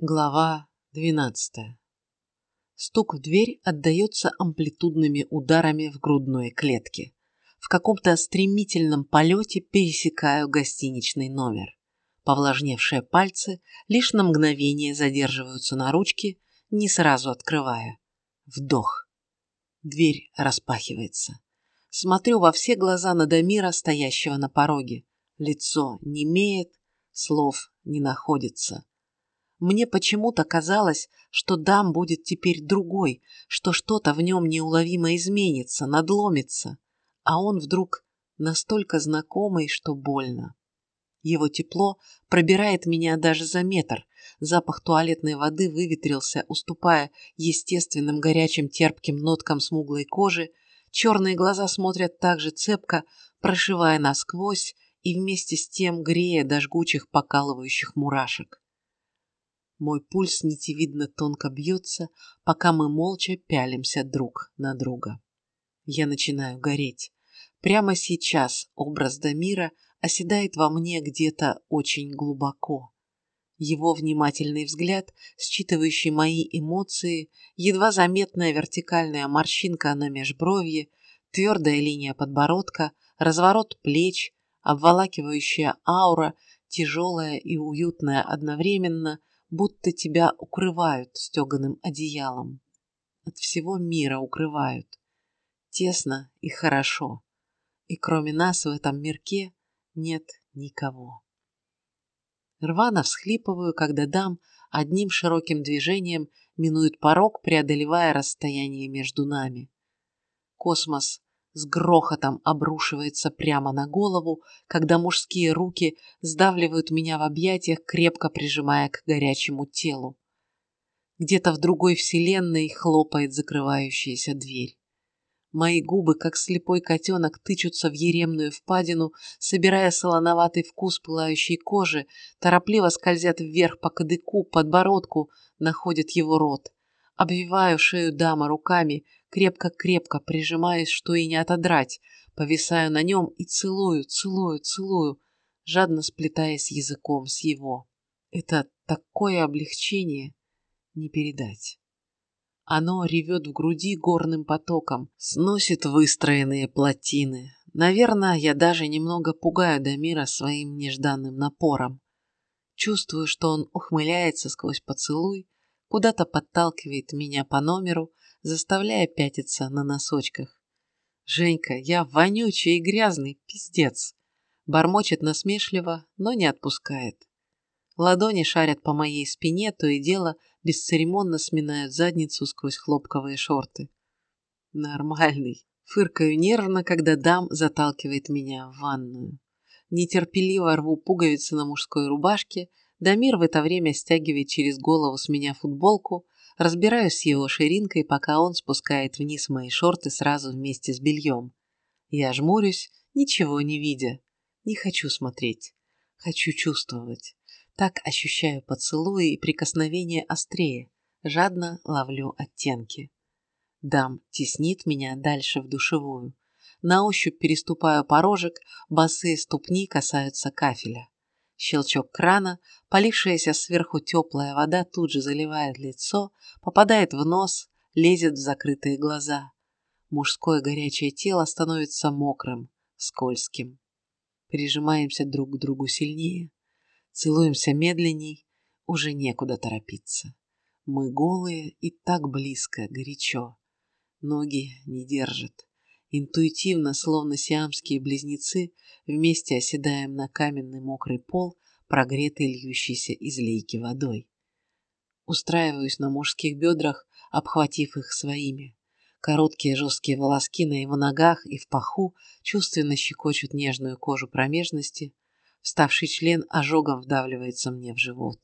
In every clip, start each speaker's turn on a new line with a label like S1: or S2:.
S1: Глава двенадцатая. Стук в дверь отдается амплитудными ударами в грудной клетке. В каком-то стремительном полете пересекаю гостиничный номер. Повлажневшие пальцы лишь на мгновение задерживаются на ручке, не сразу открывая. Вдох. Дверь распахивается. Смотрю во все глаза на Дамира, стоящего на пороге. Лицо немеет, слов не находится. Мне почему-то казалось, что дам будет теперь другой, что что-то в нем неуловимо изменится, надломится, а он вдруг настолько знакомый, что больно. Его тепло пробирает меня даже за метр, запах туалетной воды выветрился, уступая естественным горячим терпким ноткам смуглой кожи, черные глаза смотрят так же цепко, прошивая насквозь и вместе с тем грея до жгучих покалывающих мурашек. Мой пульс нитевидно тонко бьется, пока мы молча пялимся друг на друга. Я начинаю гореть. Прямо сейчас образ Дамира оседает во мне где-то очень глубоко. Его внимательный взгляд, считывающий мои эмоции, едва заметная вертикальная морщинка на межбровье, твердая линия подбородка, разворот плеч, обволакивающая аура, тяжелая и уютная одновременно, будто тебя укрывают стеганым одеялом. От всего мира укрывают. Тесно и хорошо. И кроме нас в этом мирке нет никого. Рвано всхлипываю, когда дам одним широким движением минует порог, преодолевая расстояние между нами. Космос с грохотом обрушивается прямо на голову, когда мужские руки сдавливают меня в объятиях, крепко прижимая к горячему телу. Где-то в другой вселенной хлопает закрывающаяся дверь. Мои губы, как слепой котенок, тычутся в еремную впадину, собирая солоноватый вкус пылающей кожи, торопливо скользят вверх по кадыку, подбородку, находят его рот. Обвиваю шею дамы руками, крепко-крепко прижимаясь, что и не отодрать, повисаю на нем и целую, целую, целую, жадно сплетаясь языком с его. Это такое облегчение не передать. Оно ревет в груди горным потоком, сносит выстроенные плотины. Наверное, я даже немного пугаю Дамира своим нежданным напором. Чувствую, что он ухмыляется сквозь поцелуй, куда-то подталкивает меня по номеру, заставляя пятиться на носочках. «Женька, я вонючий и грязный, пиздец!» Бормочет насмешливо, но не отпускает. Ладони шарят по моей спине, то и дело бесцеремонно сминают задницу сквозь хлопковые шорты. Нормальный. Фыркаю нервно, когда дам заталкивает меня в ванную. Нетерпеливо рву пуговицы на мужской рубашке, Дамир в это время стягивает через голову с меня футболку, Разбираюсь с его ширинкой, пока он спускает вниз мои шорты сразу вместе с бельем. Я жмурюсь, ничего не видя. Не хочу смотреть. Хочу чувствовать. Так ощущаю поцелуи и прикосновения острее. Жадно ловлю оттенки. Дам теснит меня дальше в душевую. На ощупь переступаю порожек, босые ступни касаются кафеля. Щелчок крана, полившаяся сверху теплая вода тут же заливает лицо, попадает в нос, лезет в закрытые глаза. Мужское горячее тело становится мокрым, скользким. Прижимаемся друг к другу сильнее, целуемся медленней, уже некуда торопиться. Мы голые и так близко, горячо. Ноги не держат. Интуитивно, словно сиамские близнецы, вместе оседаем на каменный мокрый пол, прогретый льющейся из лейки водой. Устраиваюсь на мужских бедрах, обхватив их своими. Короткие жесткие волоски на его ногах и в паху чувственно щекочут нежную кожу промежности. Вставший член ожогом вдавливается мне в живот.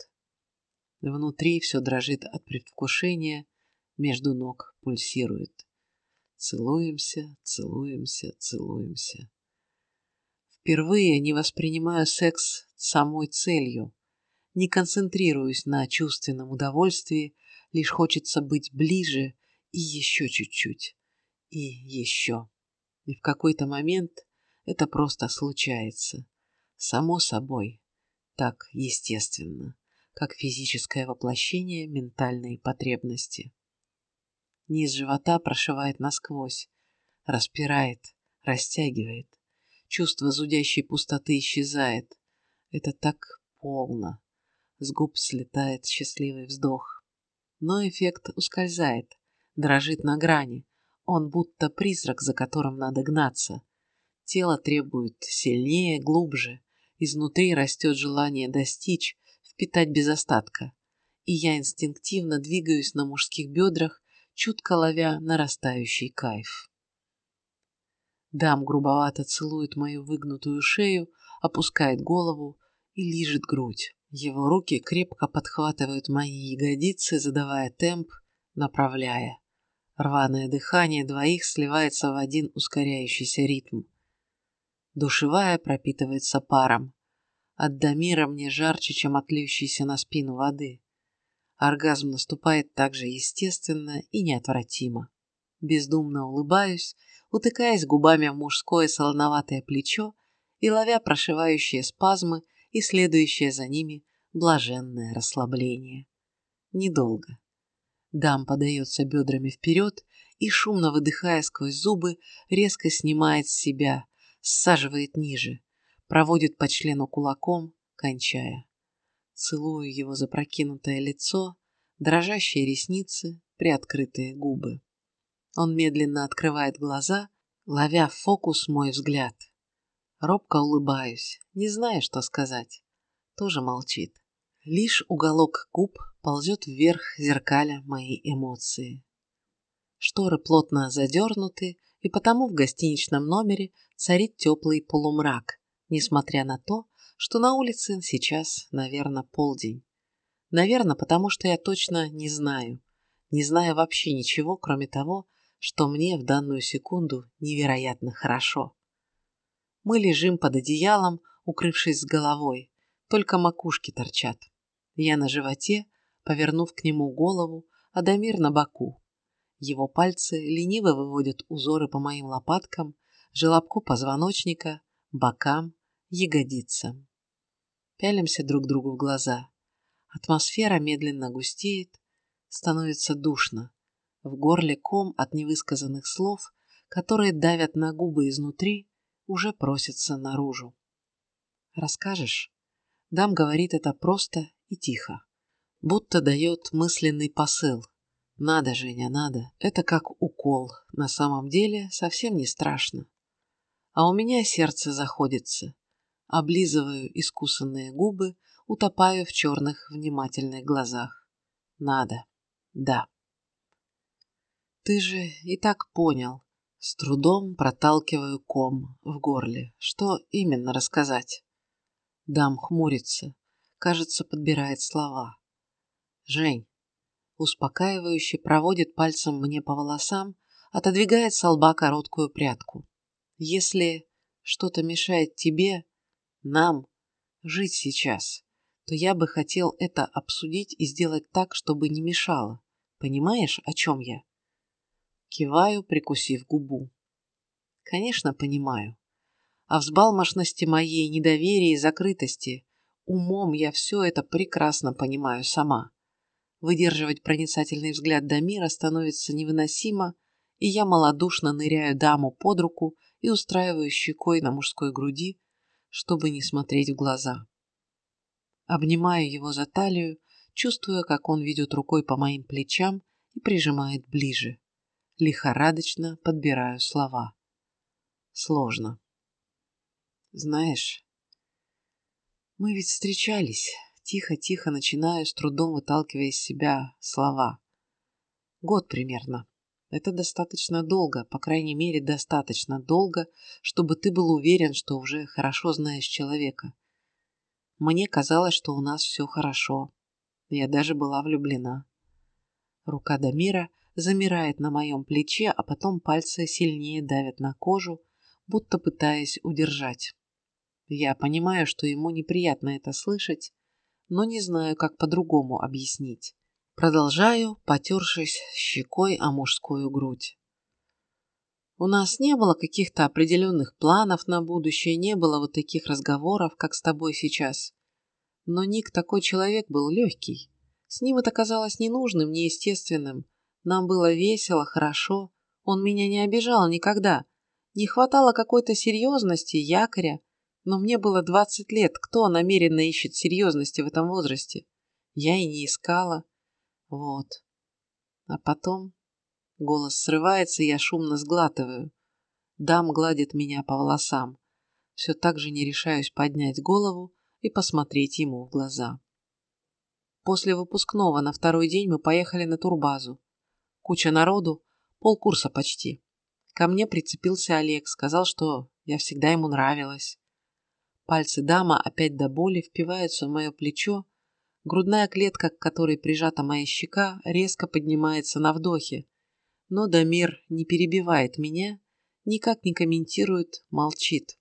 S1: Внутри все дрожит от предвкушения, между ног пульсирует. Целуемся, целуемся, целуемся. Впервые не воспринимаю секс самой целью. Не концентрируюсь на чувственном удовольствии, лишь хочется быть ближе и еще чуть-чуть. И еще. И в какой-то момент это просто случается. Само собой. Так естественно. как физическое воплощение ментальной потребности. Низ живота прошивает насквозь, распирает, растягивает. Чувство зудящей пустоты исчезает. Это так полно. С губ слетает счастливый вздох. Но эффект ускользает, дрожит на грани. Он будто призрак, за которым надо гнаться. Тело требует сильнее, глубже. Изнутри растет желание достичь, впитать без остатка. И я инстинктивно двигаюсь на мужских бедрах, чутко ловя нарастающий кайф. Дам грубовато целует мою выгнутую шею, опускает голову и лижет грудь. Его руки крепко подхватывают мои ягодицы, задавая темп, направляя. Рваное дыхание двоих сливается в один ускоряющийся ритм. Душевая пропитывается паром. От Дамира мне жарче, чем от на спину воды. Оргазм наступает так же естественно и неотвратимо. Бездумно улыбаюсь, утыкаясь губами в мужское солоноватое плечо и ловя прошивающие спазмы и следующее за ними блаженное расслабление. Недолго. Дам подается бедрами вперед и, шумно выдыхая сквозь зубы, резко снимает с себя, саживает ниже, проводит по члену кулаком, кончая. Целую его запрокинутое лицо, дрожащие ресницы, приоткрытые губы. Он медленно открывает глаза, ловя в фокус мой взгляд. Робко улыбаюсь, не зная, что сказать. Тоже молчит. Лишь уголок губ ползет вверх зеркаля мои эмоции. Шторы плотно задернуты, и потому в гостиничном номере царит теплый полумрак, несмотря на то, что на улице сейчас, наверное, полдень. Наверное, потому что я точно не знаю. Не знаю вообще ничего, кроме того, что мне в данную секунду невероятно хорошо. Мы лежим под одеялом, укрывшись с головой, только макушки торчат. Я на животе, повернув к нему голову, а Дамир на боку. Его пальцы лениво выводят узоры по моим лопаткам, желобку позвоночника, бокам, ягодицам. Пялимся друг другу в глаза. Атмосфера медленно густеет, становится душно. В горле ком от невысказанных слов, которые давят на губы изнутри, уже просятся наружу. «Расскажешь?» Дам говорит это просто и тихо, будто дает мысленный посыл. «Надо, Женя, надо. Это как укол. На самом деле совсем не страшно. А у меня сердце заходится. Облизываю искусанные губы, утопаю в черных внимательных глазах. Надо. Да. Ты же и так понял. С трудом проталкиваю ком в горле. Что именно рассказать? Дам хмурится. Кажется, подбирает слова. Жень. Успокаивающе проводит пальцем мне по волосам, отодвигает с лба короткую прядку. Если что-то мешает тебе, нам, жить сейчас, то я бы хотел это обсудить и сделать так, чтобы не мешало. Понимаешь, о чем я? Киваю, прикусив губу. Конечно, понимаю. О взбалмошности моей, недоверии закрытости. Умом я все это прекрасно понимаю сама. Выдерживать проницательный взгляд Дамира становится невыносимо, и я малодушно ныряю даму под руку и устраиваю щекой на мужской груди, чтобы не смотреть в глаза. Обнимаю его за талию, чувствуя, как он ведет рукой по моим плечам и прижимает ближе лихорадочно подбираю слова. Сложно. Знаешь, мы ведь встречались. Тихо-тихо начинаю, с трудом выталкивая из себя слова. Год примерно. Это достаточно долго, по крайней мере, достаточно долго, чтобы ты был уверен, что уже хорошо знаешь человека. Мне казалось, что у нас все хорошо. Я даже была влюблена. Рука Дамира – замирает на моем плече, а потом пальцы сильнее давят на кожу, будто пытаясь удержать. Я понимаю, что ему неприятно это слышать, но не знаю, как по-другому объяснить. Продолжаю, потершись щекой о мужскую грудь. У нас не было каких-то определенных планов на будущее, не было вот таких разговоров, как с тобой сейчас. Но Ник такой человек был легкий. С ним это казалось ненужным, неестественным. Нам было весело, хорошо. Он меня не обижал никогда. Не хватало какой-то серьезности, якоря. Но мне было 20 лет. Кто намеренно ищет серьезности в этом возрасте? Я и не искала. Вот. А потом голос срывается, я шумно сглатываю. Дам гладит меня по волосам. Все так же не решаюсь поднять голову и посмотреть ему в глаза. После выпускного на второй день мы поехали на турбазу. Куча народу, полкурса почти. Ко мне прицепился Олег, сказал, что я всегда ему нравилась. Пальцы дама опять до боли впиваются в мое плечо, грудная клетка, к которой прижата моя щека, резко поднимается на вдохе. Но Дамир не перебивает меня, никак не комментирует, молчит.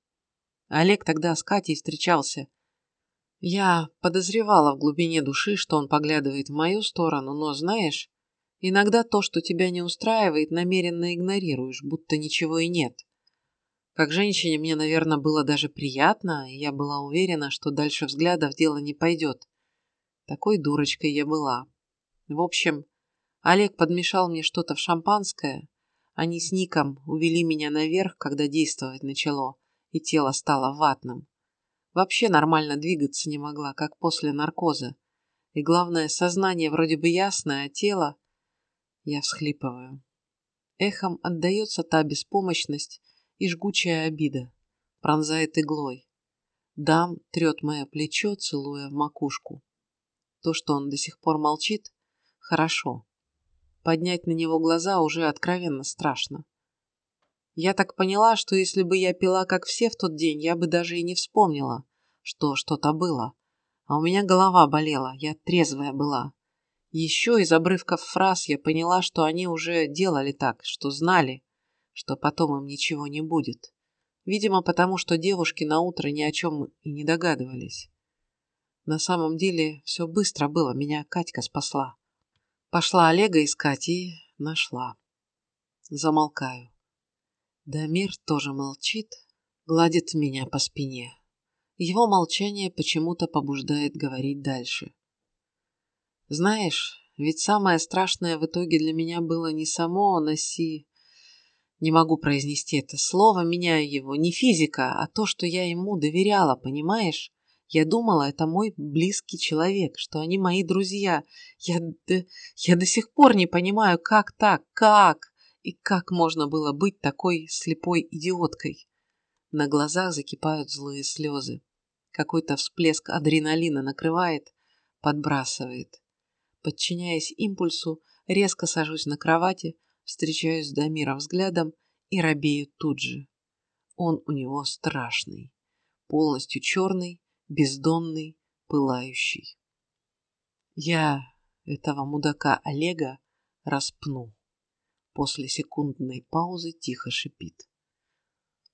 S1: Олег тогда с Катей встречался. Я подозревала в глубине души, что он поглядывает в мою сторону, но, знаешь, иногда то, что тебя не устраивает, намеренно игнорируешь, будто ничего и нет. Как женщине мне, наверное, было даже приятно, и я была уверена, что дальше взглядов дело не пойдет. Такой дурочкой я была. В общем, Олег подмешал мне что-то в шампанское. Они с Ником увели меня наверх, когда действовать начало, и тело стало ватным. Вообще нормально двигаться не могла, как после наркоза. И главное, сознание вроде бы ясное, а тело... Я всхлипываю. Эхом отдается та беспомощность, и жгучая обида пронзает иглой. Дам трет мое плечо, целуя в макушку. То, что он до сих пор молчит, хорошо. Поднять на него глаза уже откровенно страшно. Я так поняла, что если бы я пила, как все в тот день, я бы даже и не вспомнила, что что-то было. А у меня голова болела, я трезвая была. Еще из обрывков фраз я поняла, что они уже делали так, что знали, что потом им ничего не будет. Видимо, потому что девушки на утро ни о чем и не догадывались. На самом деле все быстро было, меня Катька спасла. Пошла Олега искать и нашла. Замолкаю. Дамир тоже молчит, гладит меня по спине. Его молчание почему-то побуждает говорить дальше. Знаешь, ведь самое страшное в итоге для меня было не само носи не могу произнести это слово, меняю его. Не физика, а то, что я ему доверяла, понимаешь? Я думала, это мой близкий человек, что они мои друзья. Я, я до сих пор не понимаю, как так, как? И как можно было быть такой слепой идиоткой? На глазах закипают злые слезы. Какой-то всплеск адреналина накрывает, подбрасывает. Подчиняясь импульсу, резко сажусь на кровати, встречаюсь с Дамиром взглядом и робею тут же. Он у него страшный, полностью черный, бездонный, пылающий. Я этого мудака Олега распну. После секундной паузы тихо шипит.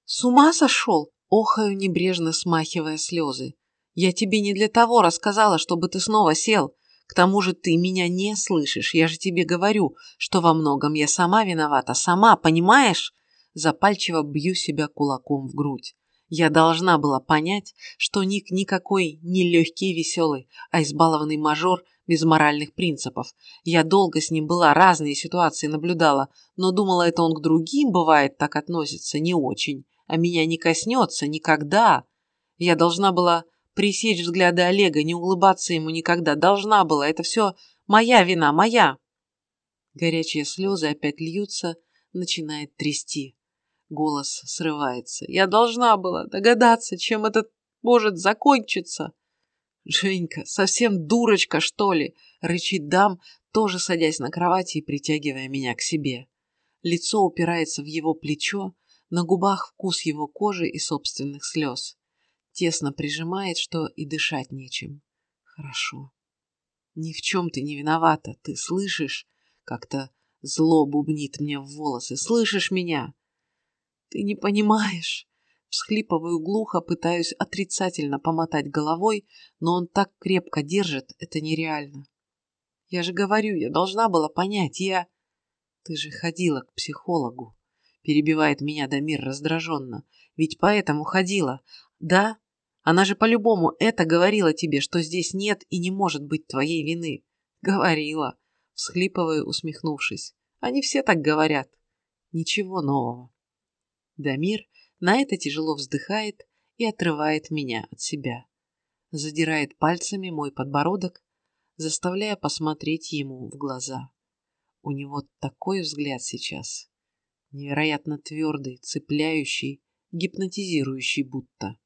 S1: «С ума сошел?» — охаю, небрежно смахивая слезы. «Я тебе не для того рассказала, чтобы ты снова сел. К тому же ты меня не слышишь. Я же тебе говорю, что во многом я сама виновата. Сама, понимаешь? Запальчиво бью себя кулаком в грудь. Я должна была понять, что Ник никакой не легкий веселый, а избалованный мажор без моральных принципов. Я долго с ним была, разные ситуации наблюдала, но думала, это он к другим, бывает, так относится, не очень. А меня не коснется никогда. Я должна была пресечь взгляды Олега, не улыбаться ему никогда. Должна была. Это все моя вина, моя. Горячие слезы опять льются, начинает трясти. Голос срывается. Я должна была догадаться, чем это может закончиться. Женька, совсем дурочка, что ли? Рычит дам, тоже садясь на кровати и притягивая меня к себе. Лицо упирается в его плечо, на губах вкус его кожи и собственных слез тесно прижимает, что и дышать нечем. Хорошо. Ни в чем ты не виновата, ты слышишь? Как-то зло бубнит мне в волосы. Слышишь меня? Ты не понимаешь. Всхлипываю глухо, пытаюсь отрицательно помотать головой, но он так крепко держит, это нереально. Я же говорю, я должна была понять, я... Ты же ходила к психологу, перебивает меня Дамир раздраженно. Ведь поэтому ходила. Да, Она же по-любому это говорила тебе, что здесь нет и не может быть твоей вины. Говорила, всхлипывая, усмехнувшись. Они все так говорят. Ничего нового. Дамир на это тяжело вздыхает и отрывает меня от себя. Задирает пальцами мой подбородок, заставляя посмотреть ему в глаза. У него такой взгляд сейчас. Невероятно твердый, цепляющий, гипнотизирующий будто.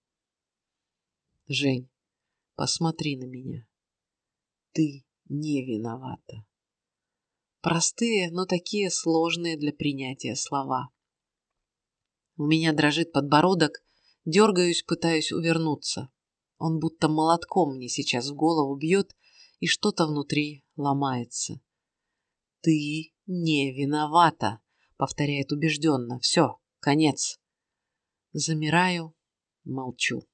S1: Жень, посмотри на меня. Ты не виновата. Простые, но такие сложные для принятия слова. У меня дрожит подбородок, дергаюсь, пытаюсь увернуться. Он будто молотком мне сейчас в голову бьет, и что-то внутри ломается. «Ты не виновата», — повторяет убежденно. «Все, конец». Замираю, молчу.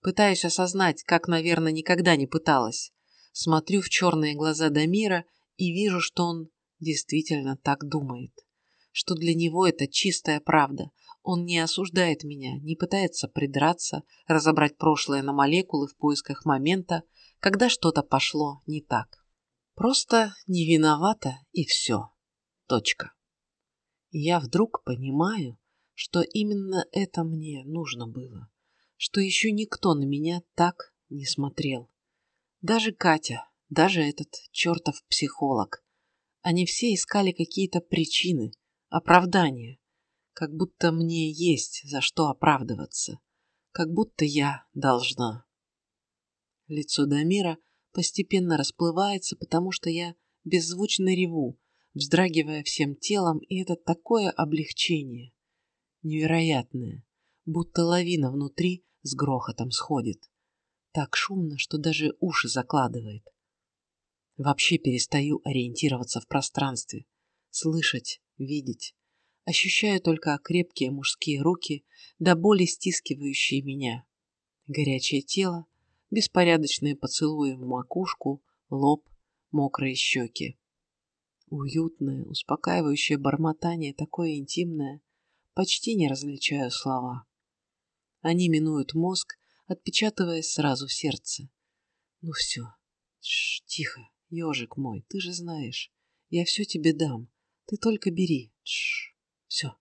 S1: Пытаюсь осознать, как, наверное, никогда не пыталась. Смотрю в черные глаза Дамира и вижу, что он действительно так думает. Что для него это чистая правда. Он не осуждает меня, не пытается придраться, разобрать прошлое на молекулы в поисках момента, когда что-то пошло не так. Просто не виновата и все. Точка. Я вдруг понимаю, что именно это мне нужно было, что еще никто на меня так не смотрел. Даже Катя, даже этот чертов психолог. Они все искали какие-то причины, оправдания, как будто мне есть за что оправдываться, как будто я должна. Лицо Дамира – постепенно расплывается, потому что я беззвучно реву, вздрагивая всем телом, и это такое облегчение. Невероятное, будто лавина внутри с грохотом сходит. Так шумно, что даже уши закладывает. Вообще перестаю ориентироваться в пространстве, слышать, видеть. Ощущаю только крепкие мужские руки, до боли стискивающие меня. Горячее тело, беспорядочные поцелуи в макушку, лоб, мокрые щеки. Уютное, успокаивающее бормотание, такое интимное, почти не различаю слова. Они минуют мозг, отпечатываясь сразу в сердце. Ну все, Ш, тихо, ежик мой, ты же знаешь, я все тебе дам, ты только бери. Тш, все.